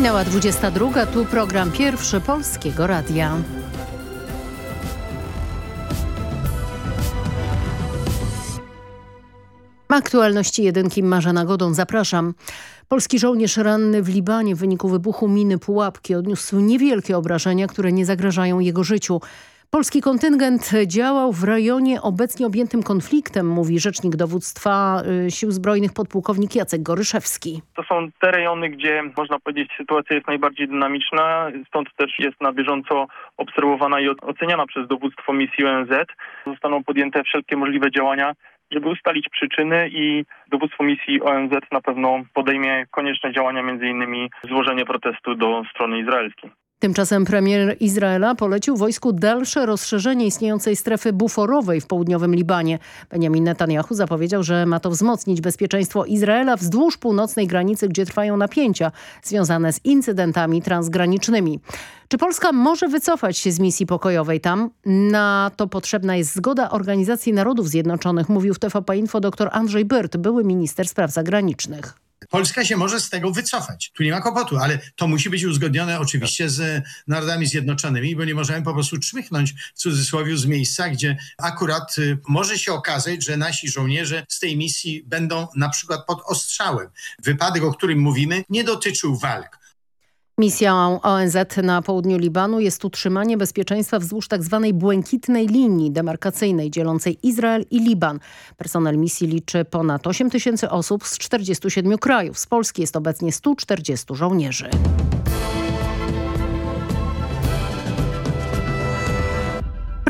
Minęła 22, tu program pierwszy Polskiego Radia. Aktualności jedynki Marzena Godą. Zapraszam. Polski żołnierz ranny w Libanie w wyniku wybuchu miny Pułapki odniósł niewielkie obrażenia, które nie zagrażają jego życiu. Polski kontyngent działał w rejonie obecnie objętym konfliktem, mówi rzecznik dowództwa y, Sił Zbrojnych podpułkownik Jacek Goryszewski. To są te rejony, gdzie można powiedzieć sytuacja jest najbardziej dynamiczna, stąd też jest na bieżąco obserwowana i oceniana przez dowództwo misji ONZ. Zostaną podjęte wszelkie możliwe działania, żeby ustalić przyczyny i dowództwo misji ONZ na pewno podejmie konieczne działania, innymi złożenie protestu do strony izraelskiej. Tymczasem premier Izraela polecił wojsku dalsze rozszerzenie istniejącej strefy buforowej w południowym Libanie. Benjamin Netanyahu zapowiedział, że ma to wzmocnić bezpieczeństwo Izraela wzdłuż północnej granicy, gdzie trwają napięcia związane z incydentami transgranicznymi. Czy Polska może wycofać się z misji pokojowej tam? Na to potrzebna jest zgoda Organizacji Narodów Zjednoczonych, mówił w TVP Info dr Andrzej Byrt, były minister spraw zagranicznych. Polska się może z tego wycofać. Tu nie ma kłopotu, ale to musi być uzgodnione oczywiście z Narodami Zjednoczonymi, bo nie możemy po prostu czmychnąć w cudzysłowie z miejsca, gdzie akurat y, może się okazać, że nasi żołnierze z tej misji będą na przykład pod ostrzałem. Wypadek, o którym mówimy, nie dotyczył walk. Misją ONZ na południu Libanu jest utrzymanie bezpieczeństwa wzdłuż tzw. Tak błękitnej linii demarkacyjnej dzielącej Izrael i Liban. Personel misji liczy ponad 8 tysięcy osób z 47 krajów. Z Polski jest obecnie 140 żołnierzy.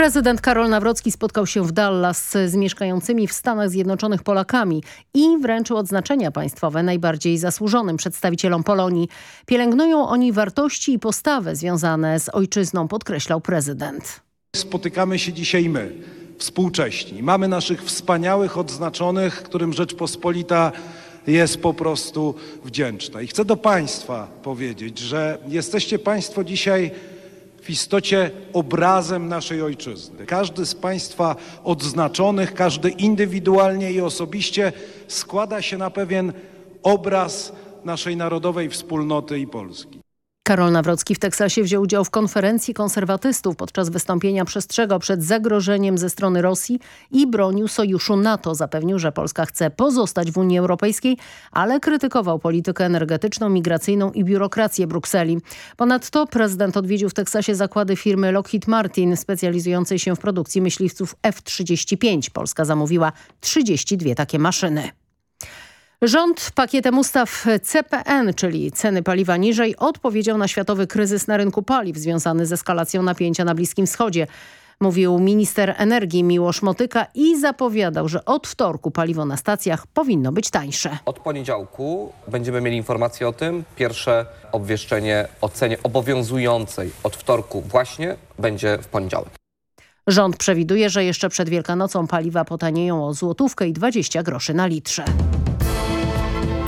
Prezydent Karol Nawrocki spotkał się w Dallas z mieszkającymi w Stanach Zjednoczonych Polakami i wręczył odznaczenia państwowe najbardziej zasłużonym przedstawicielom Polonii. Pielęgnują oni wartości i postawę związane z ojczyzną, podkreślał prezydent. Spotykamy się dzisiaj my, współcześni. Mamy naszych wspaniałych odznaczonych, którym Rzeczpospolita jest po prostu wdzięczna. I chcę do Państwa powiedzieć, że jesteście Państwo dzisiaj w istocie obrazem naszej ojczyzny. Każdy z Państwa odznaczonych, każdy indywidualnie i osobiście składa się na pewien obraz naszej narodowej wspólnoty i Polski. Karol Nawrocki w Teksasie wziął udział w konferencji konserwatystów. Podczas wystąpienia przestrzegał przed zagrożeniem ze strony Rosji i bronił sojuszu NATO. Zapewnił, że Polska chce pozostać w Unii Europejskiej, ale krytykował politykę energetyczną, migracyjną i biurokrację Brukseli. Ponadto prezydent odwiedził w Teksasie zakłady firmy Lockheed Martin specjalizującej się w produkcji myśliwców F-35. Polska zamówiła 32 takie maszyny. Rząd pakietem ustaw CPN, czyli ceny paliwa niżej, odpowiedział na światowy kryzys na rynku paliw związany z eskalacją napięcia na Bliskim Wschodzie. Mówił minister energii Miłosz Motyka i zapowiadał, że od wtorku paliwo na stacjach powinno być tańsze. Od poniedziałku będziemy mieli informacje o tym. Pierwsze obwieszczenie o cenie obowiązującej od wtorku właśnie będzie w poniedziałek. Rząd przewiduje, że jeszcze przed Wielkanocą paliwa potanieją o złotówkę i 20 groszy na litrze.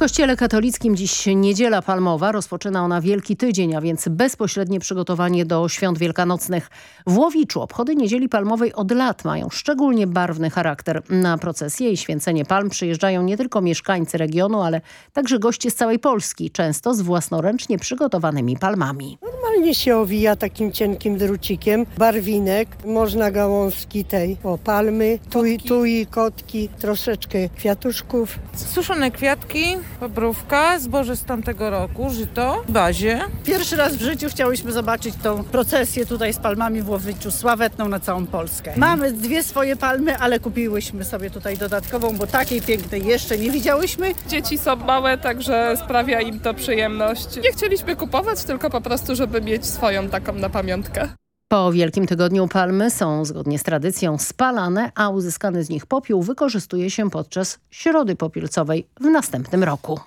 W Kościele katolickim dziś niedziela palmowa. Rozpoczyna ona Wielki Tydzień, a więc bezpośrednie przygotowanie do świąt wielkanocnych. W Łowiczu obchody niedzieli palmowej od lat mają szczególnie barwny charakter. Na procesję i święcenie palm przyjeżdżają nie tylko mieszkańcy regionu, ale także goście z całej Polski, często z własnoręcznie przygotowanymi palmami. Normalnie się owija takim cienkim drucikiem, barwinek, można gałązki tej, o palmy, tu i, tu i kotki, troszeczkę kwiatuszków. Suszone kwiatki, bobrówka, zboże z tamtego roku, żyto, w bazie. Pierwszy raz w życiu chciałyśmy zobaczyć tą procesję tutaj z palmami w Łowiczu, sławetną na całą Polskę. Mamy dwie swoje palmy, ale kupiłyśmy sobie tutaj dodatkową, bo takiej pięknej jeszcze nie widziałyśmy. Dzieci są małe, także sprawia im to przyjemność. Nie chcieliśmy kupować, tylko po prostu, żeby mieć swoją taką na pamiątkę. Po Wielkim Tygodniu palmy są zgodnie z tradycją spalane, a uzyskany z nich popiół wykorzystuje się podczas Środy Popielcowej w następnym roku.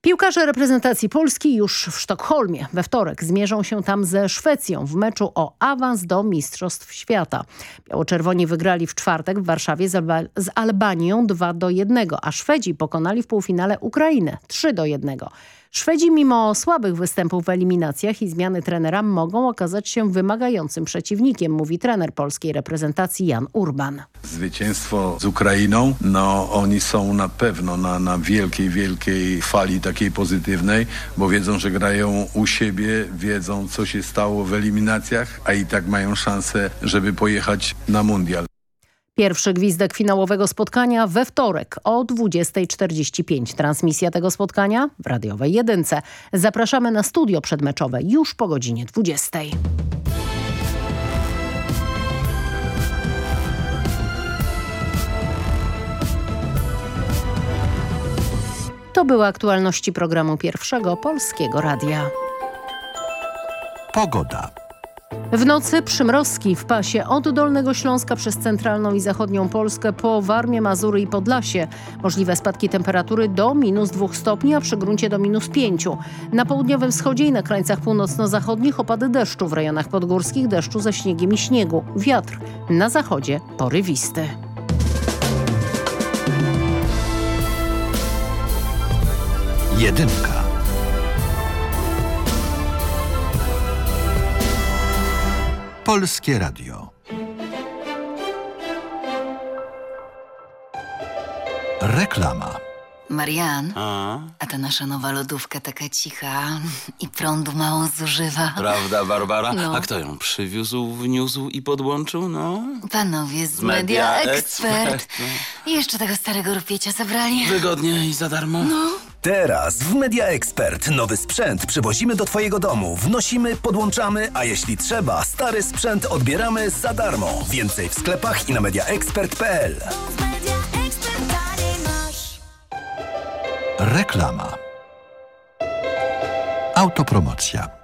Piłkarze reprezentacji Polski już w Sztokholmie we wtorek zmierzą się tam ze Szwecją w meczu o awans do Mistrzostw Świata. Biało-czerwoni wygrali w czwartek w Warszawie z, Alba z Albanią 2 do 1, a Szwedzi pokonali w półfinale Ukrainę 3 do 1. Szwedzi mimo słabych występów w eliminacjach i zmiany trenera mogą okazać się wymagającym przeciwnikiem, mówi trener polskiej reprezentacji Jan Urban. Zwycięstwo z Ukrainą, no oni są na pewno na, na wielkiej, wielkiej fali takiej pozytywnej, bo wiedzą, że grają u siebie, wiedzą co się stało w eliminacjach, a i tak mają szansę, żeby pojechać na mundial. Pierwszy gwizdek finałowego spotkania we wtorek o 20.45. Transmisja tego spotkania w radiowej jedynce. Zapraszamy na studio przedmeczowe już po godzinie 20. To były aktualności programu Pierwszego Polskiego Radia. Pogoda. W nocy przymrozki w pasie od Dolnego Śląska przez centralną i zachodnią Polskę po Warmię, Mazury i Podlasie. Możliwe spadki temperatury do minus 2 stopni, a przy gruncie do minus 5. Na południowym wschodzie i na krańcach północno-zachodnich opady deszczu, w rejonach podgórskich deszczu ze śniegiem i śniegu. Wiatr na zachodzie porywisty. Jedynka. Polskie Radio. Reklama. Marian, a? a ta nasza nowa lodówka taka cicha i prądu mało zużywa. Prawda, Barbara? No. A kto ją przywiózł, wniósł i podłączył? No. Panowie z, Z Media, Media Expert. Expert, I jeszcze tego starego rupiecia zabrali. Wygodnie i za darmo. No. Teraz w Media Expert nowy sprzęt przywozimy do Twojego domu, wnosimy, podłączamy, a jeśli trzeba, stary sprzęt odbieramy za darmo. Więcej w sklepach i na mediaexpert.pl. Reklama. Autopromocja.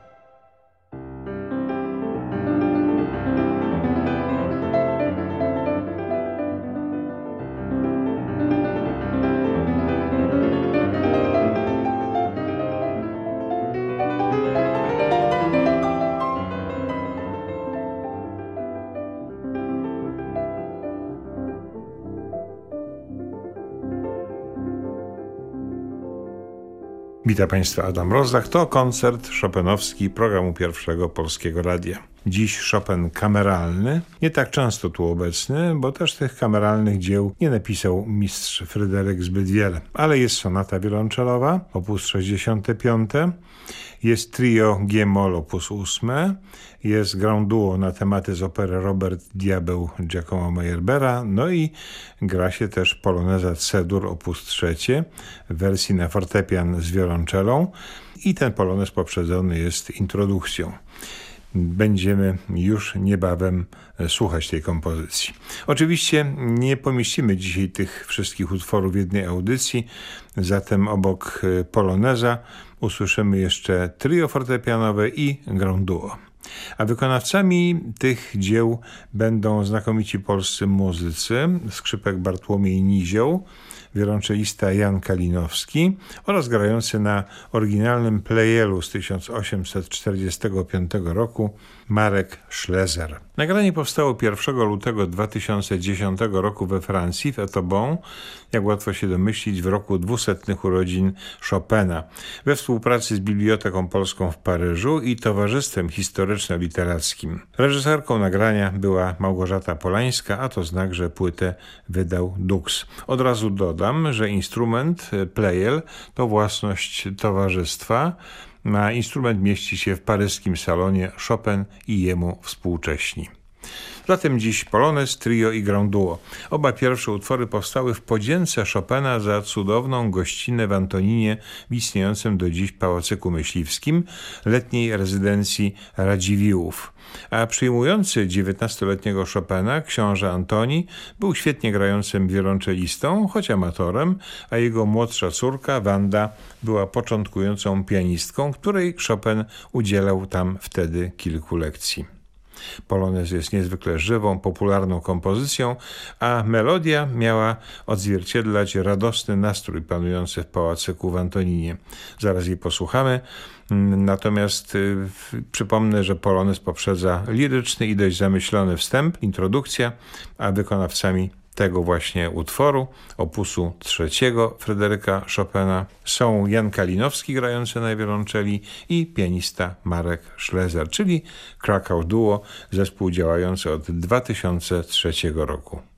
Witam Państwa, Adam Rozdach. To koncert chopinowski programu Pierwszego Polskiego Radia. Dziś Chopin kameralny, nie tak często tu obecny, bo też tych kameralnych dzieł nie napisał mistrz Fryderyk zbyt wiele. Ale jest sonata wiolonczelowa, opus 65, jest trio G-moll opus 8, jest grand duo na tematy z opery Robert Diabeł Giacomo Meyerbera, no i gra się też poloneza C-dur opus 3 w wersji na fortepian z wiolonczelą i ten polonez poprzedzony jest introdukcją. Będziemy już niebawem słuchać tej kompozycji. Oczywiście nie pomieścimy dzisiaj tych wszystkich utworów w jednej audycji, zatem obok poloneza usłyszymy jeszcze trio fortepianowe i grand duo. A wykonawcami tych dzieł będą znakomici polscy muzycy, skrzypek Bartłomiej Nizioł, wiolonczelista Jan Kalinowski oraz grający na oryginalnym plejelu z 1845 roku Marek Schlezer. Nagranie powstało 1 lutego 2010 roku we Francji, w Etobon, jak łatwo się domyślić, w roku dwusetnych urodzin Chopina, we współpracy z Biblioteką Polską w Paryżu i Towarzystwem Historyczno-Literackim. Reżyserką nagrania była Małgorzata Polańska, a to znak, że płytę wydał Dux. Od razu dodam, że instrument plejel to własność towarzystwa, na instrument mieści się w paryskim salonie Chopin i jemu współcześni. Zatem dziś Polonez, Trio i Grand Duo. Oba pierwsze utwory powstały w podzięce Chopina za cudowną gościnę w Antoninie w istniejącym do dziś Pałacyku Myśliwskim, letniej rezydencji Radziwiłłów. A przyjmujący 19-letniego Chopina, książę Antoni, był świetnie grającym wiolonczelistą, choć amatorem, a jego młodsza córka, Wanda, była początkującą pianistką, której Chopin udzielał tam wtedy kilku lekcji. Polonez jest niezwykle żywą, popularną kompozycją, a melodia miała odzwierciedlać radosny nastrój panujący w pałacyku w Antoninie. Zaraz jej posłuchamy. Natomiast y, przypomnę, że Polonez poprzedza liryczny i dość zamyślony wstęp, introdukcja, a wykonawcami tego właśnie utworu, opusu trzeciego Fryderyka Chopina są Jan Kalinowski grający na wiolonczeli i pianista Marek Schlezer, czyli Krakow Duo, zespół działający od 2003 roku.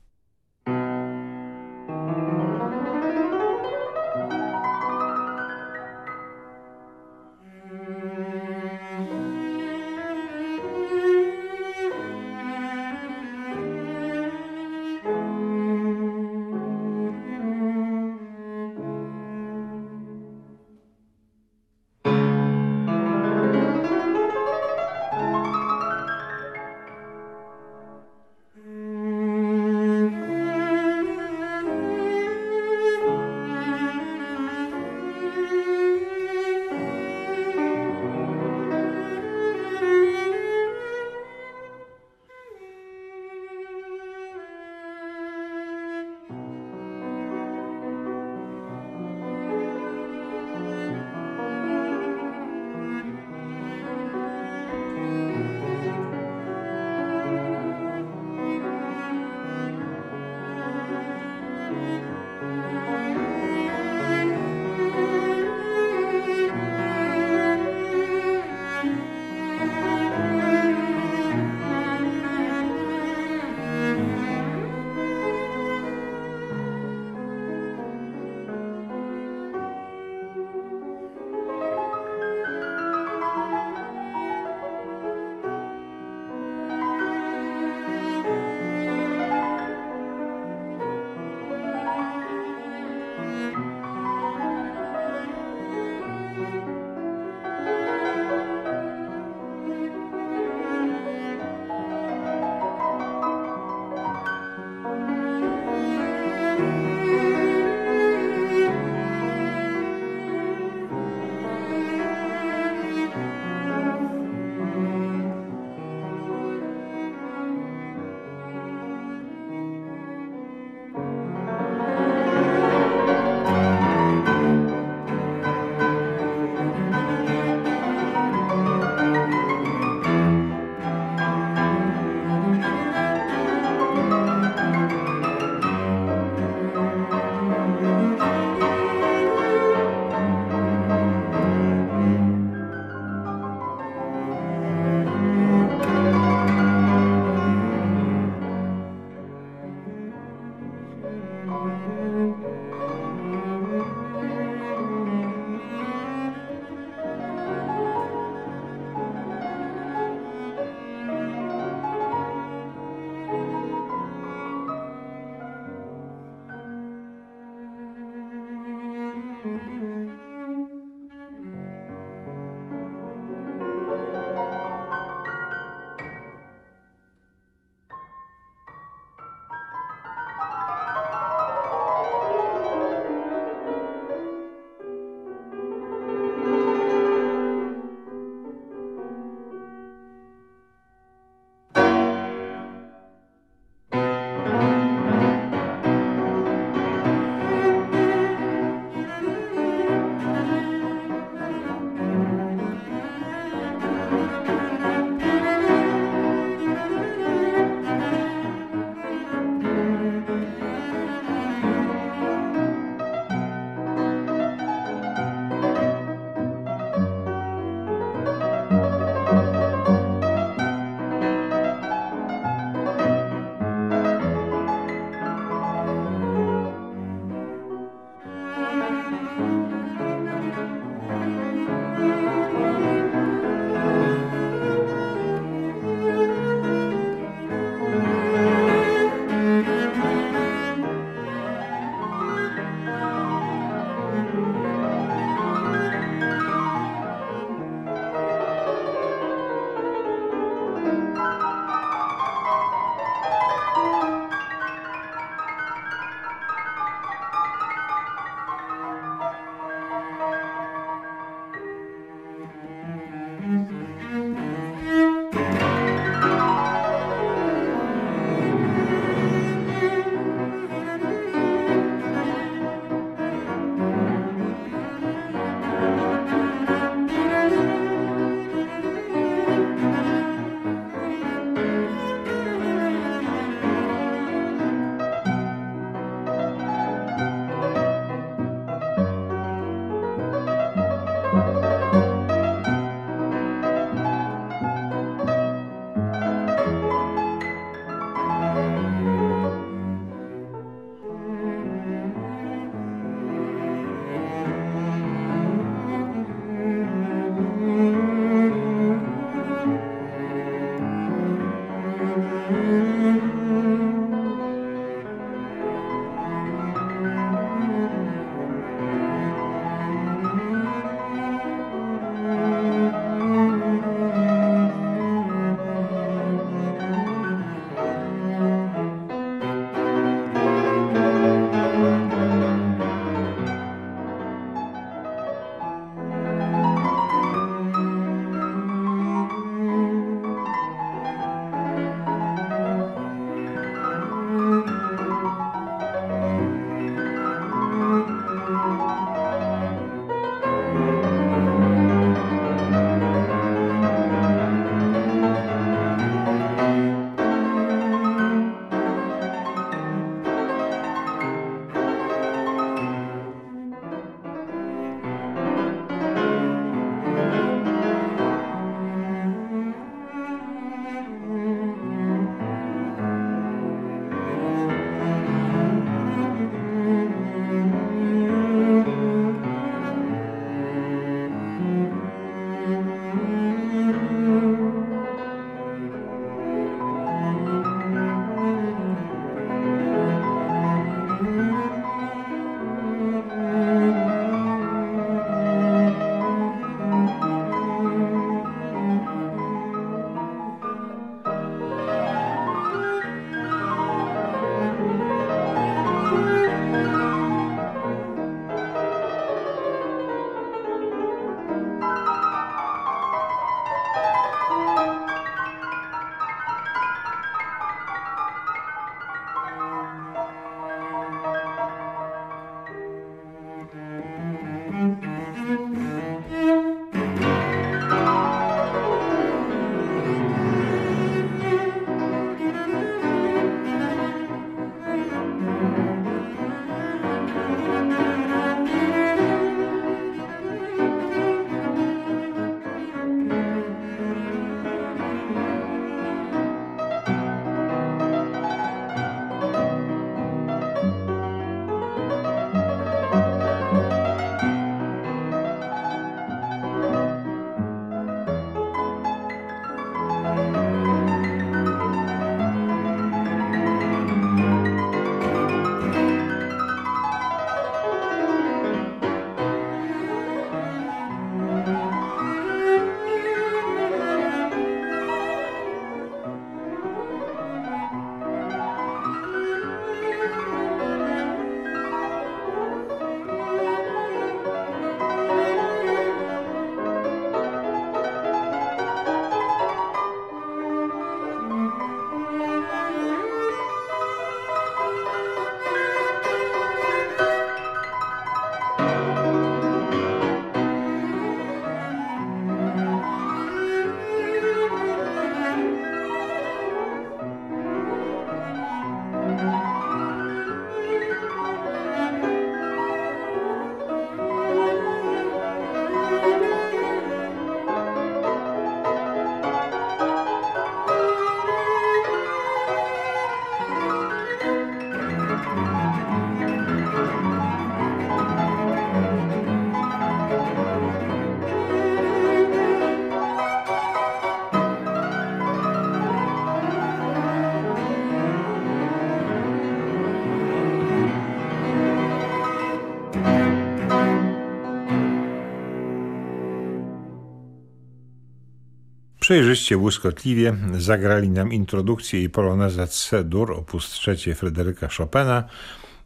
Przejrzyście, błyskotliwie zagrali nam introdukcję i polonezę C-dur op. 3 Fryderyka Chopina,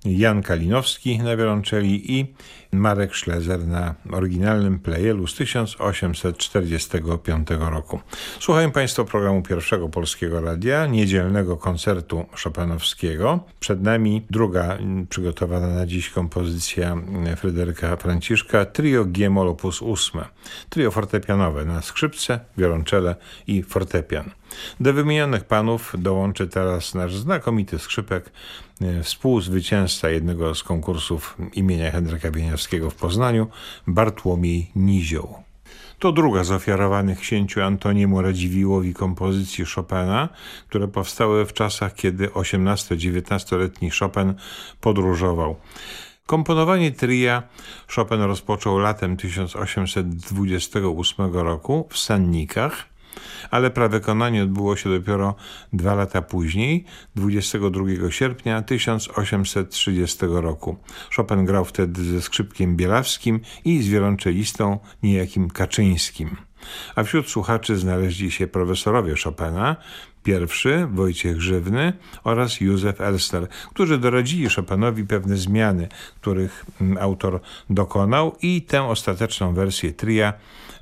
Jan Kalinowski na wiolonczeli i Marek Szlezer na oryginalnym plejelu z 1845 roku. Słuchają Państwo programu Pierwszego Polskiego Radia, niedzielnego koncertu Chopinowskiego. Przed nami druga przygotowana na dziś kompozycja Fryderyka Franciszka, trio G-moll op. 8. Trio fortepianowe na skrzypce, wiolonczele i fortepian. Do wymienionych panów dołączy teraz nasz znakomity skrzypek, współzwycięzca jednego z konkursów imienia Henryka Bieniawskiego w Poznaniu, Bartłomiej Nizioł. To druga z ofiarowanych księciu Antoniemu Radziwiłłowi kompozycji Chopina, które powstały w czasach, kiedy 18-19-letni Chopin podróżował. Komponowanie tria Chopin rozpoczął latem 1828 roku w Sannikach, ale prawykonanie odbyło się dopiero dwa lata później, 22 sierpnia 1830 roku. Chopin grał wtedy ze skrzypkiem bielawskim i z wiolonczelistą niejakim Kaczyńskim. A wśród słuchaczy znaleźli się profesorowie Chopina, pierwszy Wojciech Żywny oraz Józef Elster, którzy doradzili Chopinowi pewne zmiany, których autor dokonał i tę ostateczną wersję tria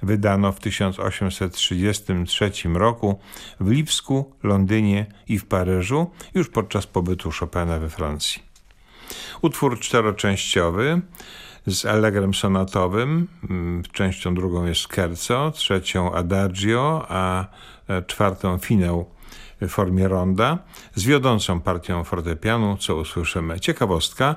wydano w 1833 roku w Lipsku, Londynie i w Paryżu już podczas pobytu Chopina we Francji. Utwór czteroczęściowy z allegrem sonatowym, częścią drugą jest scherzo, trzecią adagio, a czwartą finał w formie ronda z wiodącą partią fortepianu, co usłyszymy. Ciekawostka,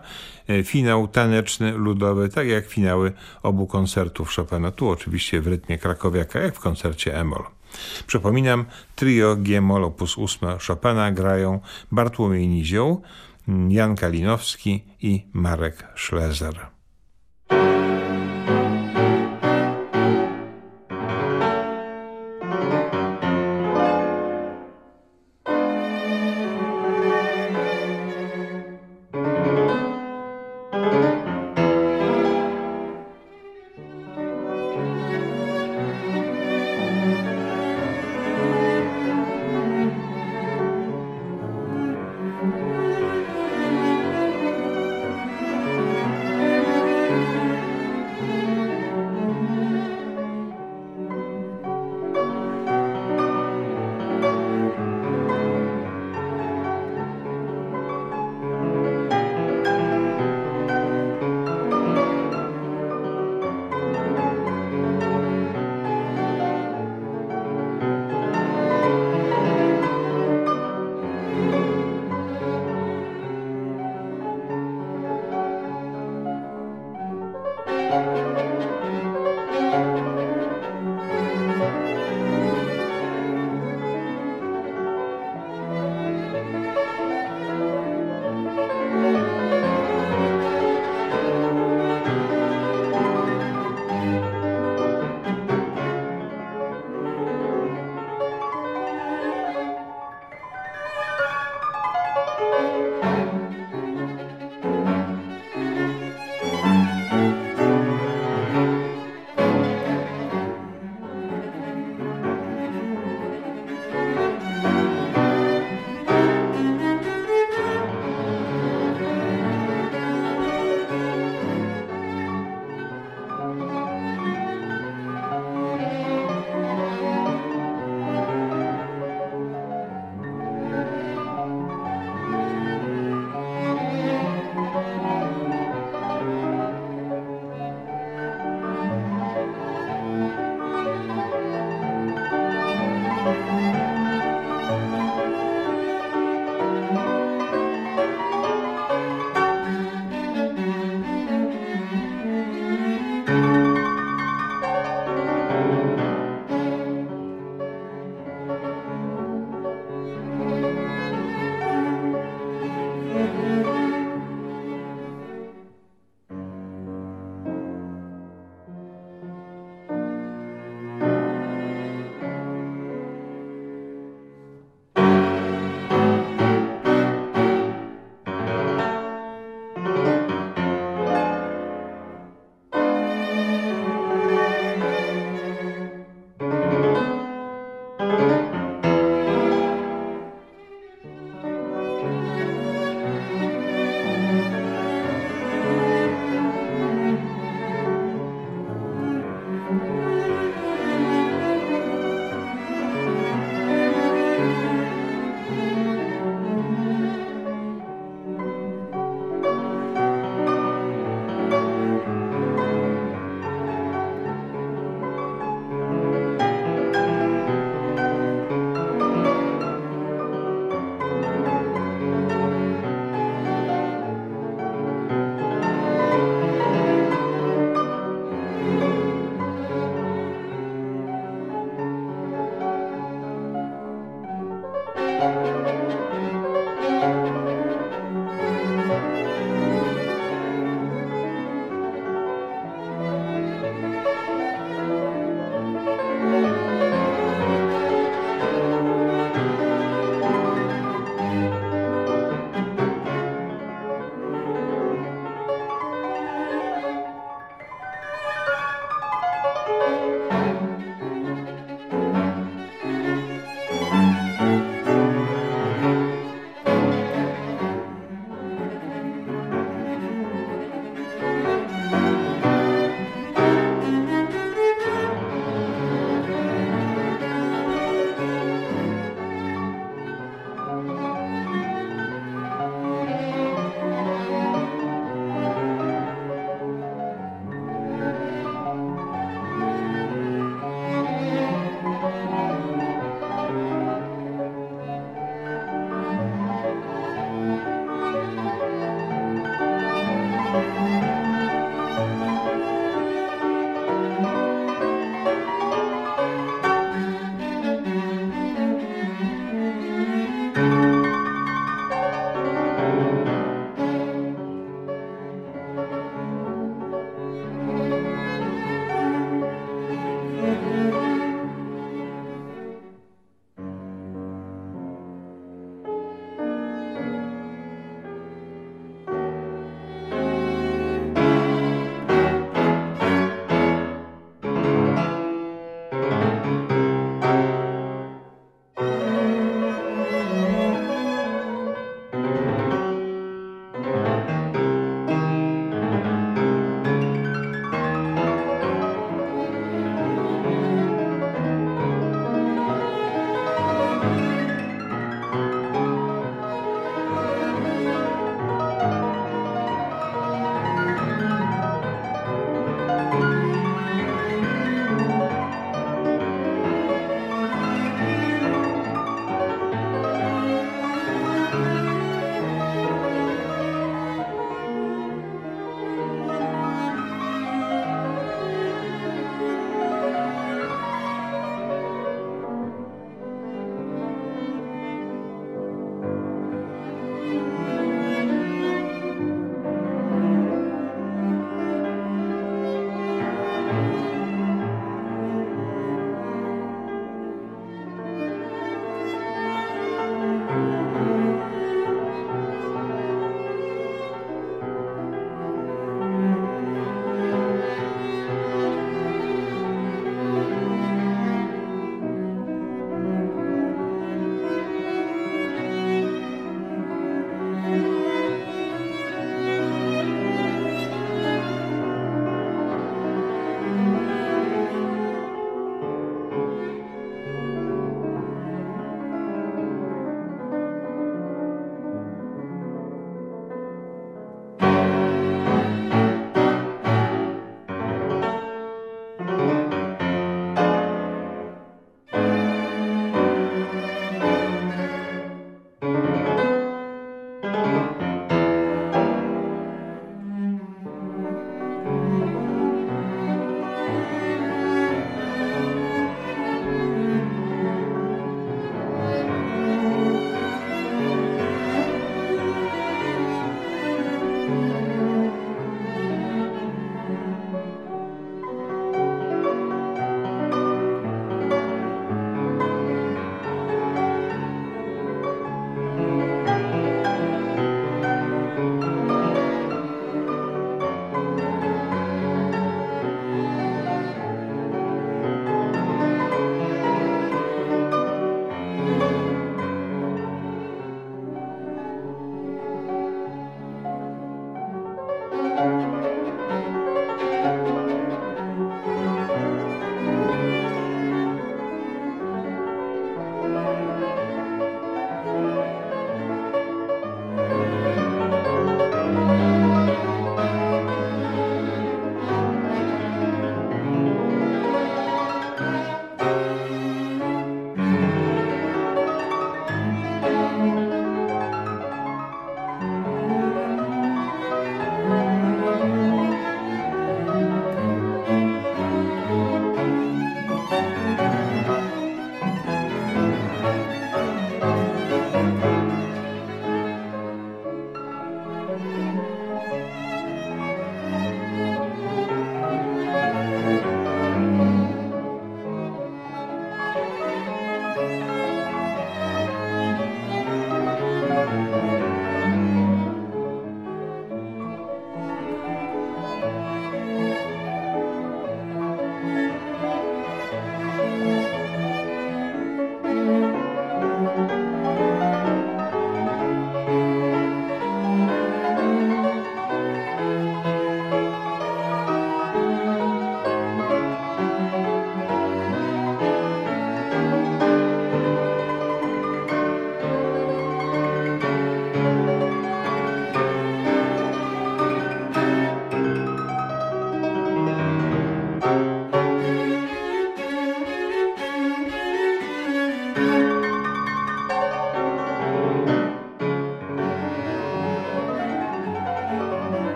finał taneczny, ludowy, tak jak finały obu koncertów Chopina. Tu oczywiście w rytmie krakowiaka, jak w koncercie Emol. Przypominam, trio G-moll op. 8 Chopina grają Bartłomiej Nizioł, Jan Kalinowski i Marek Szlezer.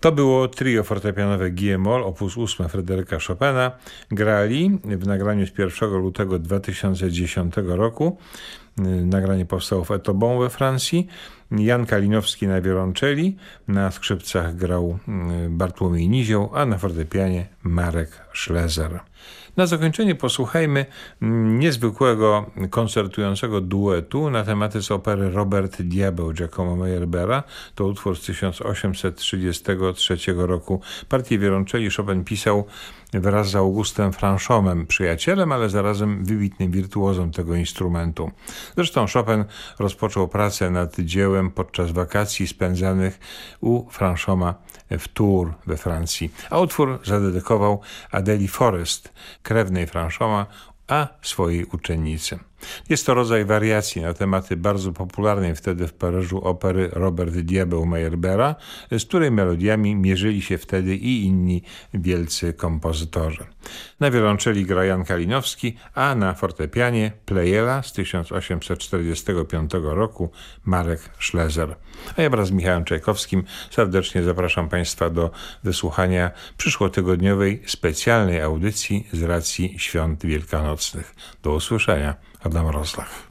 To było trio fortepianowe G-moll op. 8 Fryderyka Chopina. Grali w nagraniu z 1 lutego 2010 roku. Nagranie powstało w Etobon we Francji. Jan Kalinowski na wiolonczeli, na skrzypcach grał Bartłomiej Nizioł, a na fortepianie Marek Schlezer. Na zakończenie posłuchajmy niezwykłego koncertującego duetu na tematy z opery Robert Diabeł Giacomo Meyerbeera. To utwór z 1833 roku. Partię wiolonczeli Chopin pisał wraz z Augustem Franchomem, przyjacielem, ale zarazem wybitnym wirtuozem tego instrumentu. Zresztą Chopin rozpoczął pracę nad dziełem podczas wakacji spędzanych u Franchoma w Tours we Francji, a utwór zadedykował Adeli Forrest, krewnej Franchoma, a swojej uczennicy. Jest to rodzaj wariacji na tematy bardzo popularnej wtedy w Paryżu opery Robert Diabeł Meyerbeera, z której melodiami mierzyli się wtedy i inni wielcy kompozytorzy. Na wiolonczeli gra Jan Kalinowski, a na fortepianie Plejela z 1845 roku Marek Schlezer. A ja wraz z Michałem Czajkowskim serdecznie zapraszam Państwa do wysłuchania przyszłotygodniowej specjalnej audycji z racji świąt wielkanocnych. Do usłyszenia. Adam Rozlach.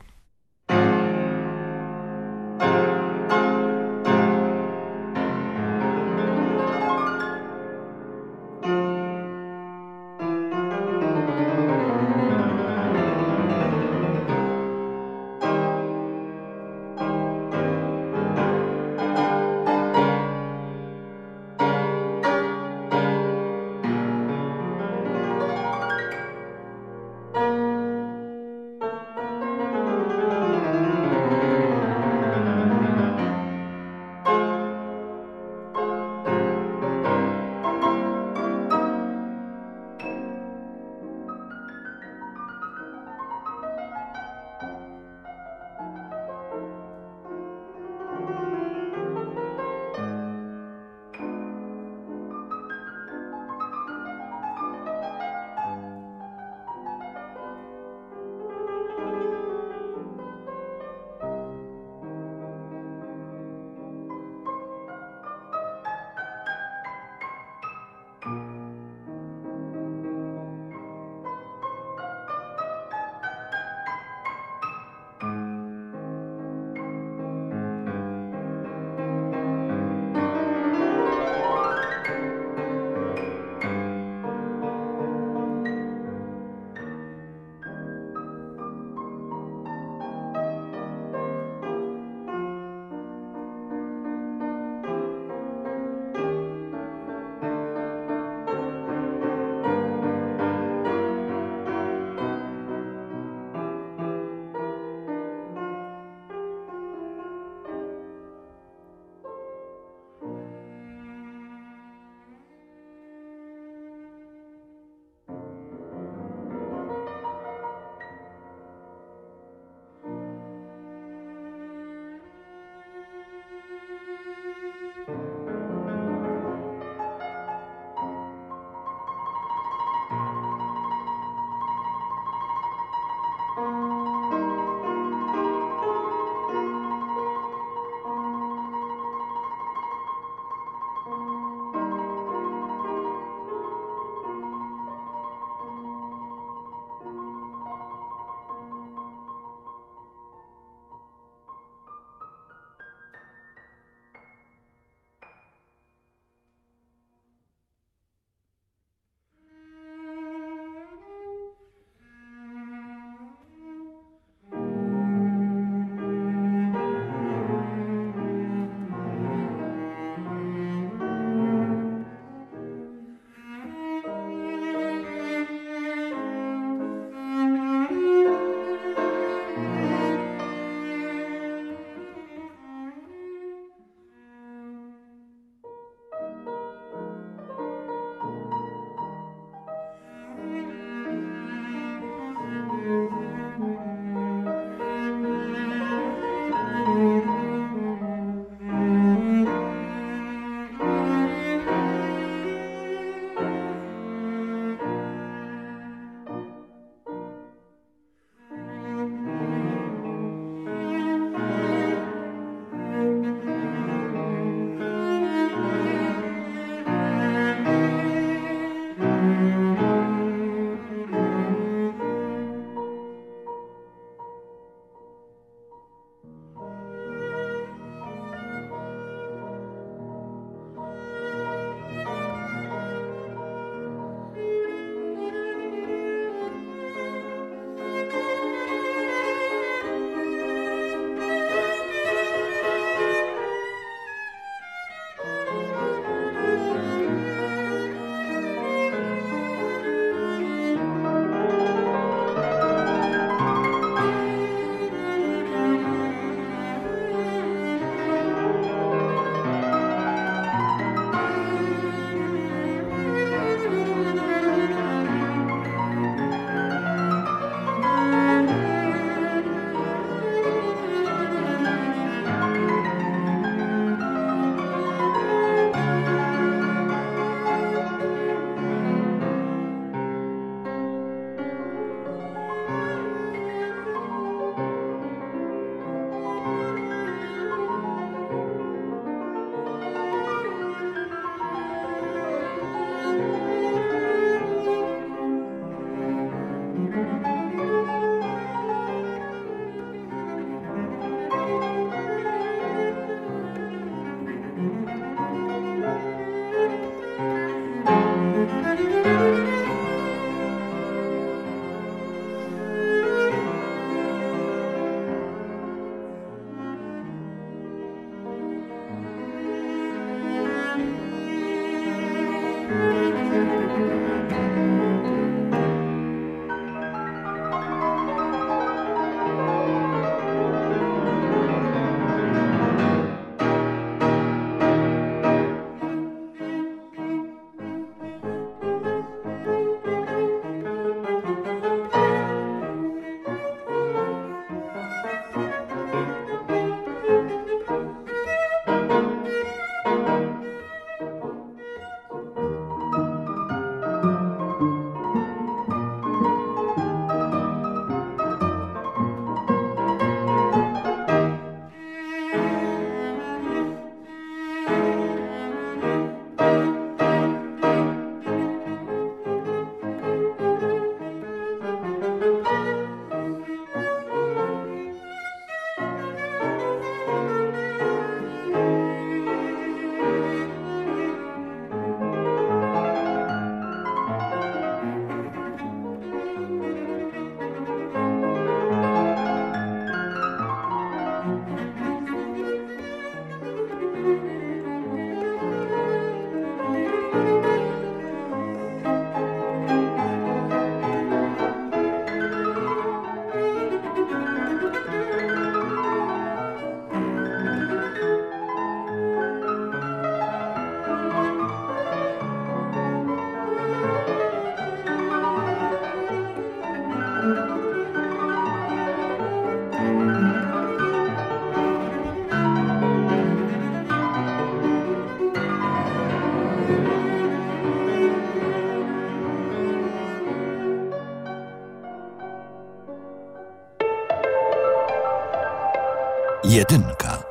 Jedynka.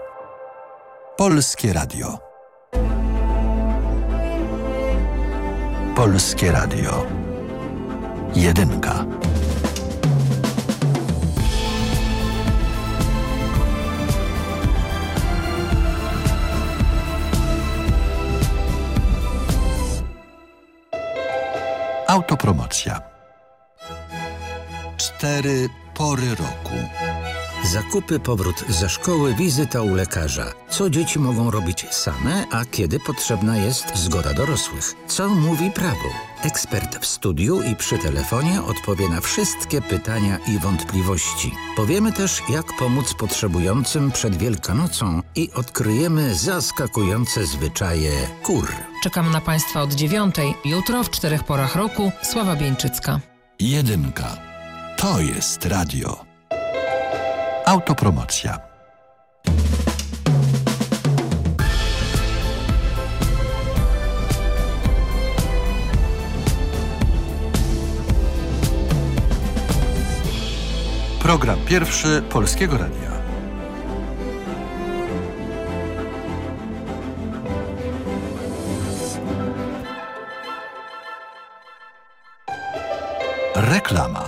Polskie Radio. Polskie Radio. Jedynka. Autopromocja. Cztery pory roku. Zakupy, powrót ze szkoły, wizyta u lekarza. Co dzieci mogą robić same, a kiedy potrzebna jest zgoda dorosłych? Co mówi prawo? Ekspert w studiu i przy telefonie odpowie na wszystkie pytania i wątpliwości. Powiemy też, jak pomóc potrzebującym przed Wielkanocą i odkryjemy zaskakujące zwyczaje kur. Czekam na Państwa od dziewiątej. Jutro w czterech porach roku Sława Bieńczycka. Jedynka. To jest radio. Autopromocja. Program pierwszy Polskiego Radia. Reklama.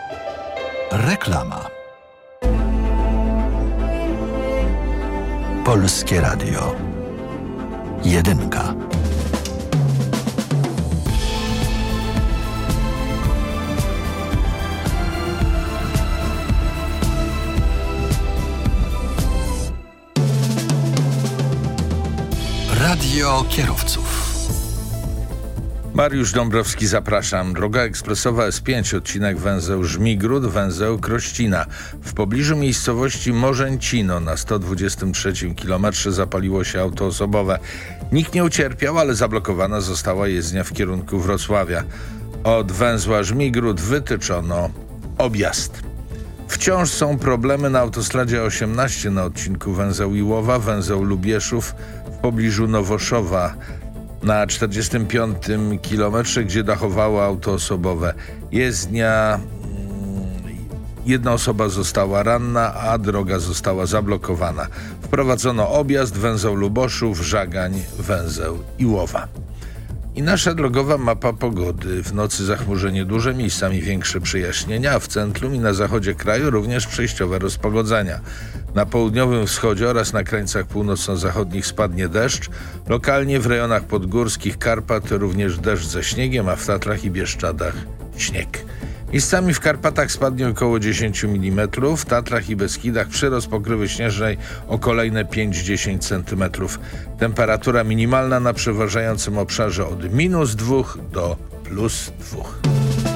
Reklama. Polskie Radio. Jedynka. Radio kierowców. Mariusz Dąbrowski, zapraszam. Droga ekspresowa S5, odcinek węzeł Żmigród, węzeł Krościna. W pobliżu miejscowości Morzęcino na 123 km zapaliło się auto osobowe. Nikt nie ucierpiał, ale zablokowana została jezdnia w kierunku Wrocławia. Od węzła Żmigród wytyczono objazd. Wciąż są problemy na autostradzie 18 na odcinku węzeł Iłowa, węzeł Lubieszów w pobliżu Nowoszowa na 45 kilometrze, gdzie dachowało auto osobowe. Jezdnia, mm, jedna osoba została ranna, a droga została zablokowana. Wprowadzono objazd, węzeł Luboszów, Żagań, węzeł Iłowa. I nasza drogowa mapa pogody. W nocy zachmurzenie duże, miejscami większe przejaśnienia, a w centrum i na zachodzie kraju również przejściowe rozpogodzenia. Na południowym wschodzie oraz na krańcach północno-zachodnich spadnie deszcz. Lokalnie w rejonach podgórskich Karpat również deszcz ze śniegiem, a w Tatrach i Bieszczadach śnieg. Miejscami w Karpatach spadnie około 10 mm, w Tatrach i Beskidach przyrost pokrywy śnieżnej o kolejne 5-10 cm. Temperatura minimalna na przeważającym obszarze od minus 2 do plus 2.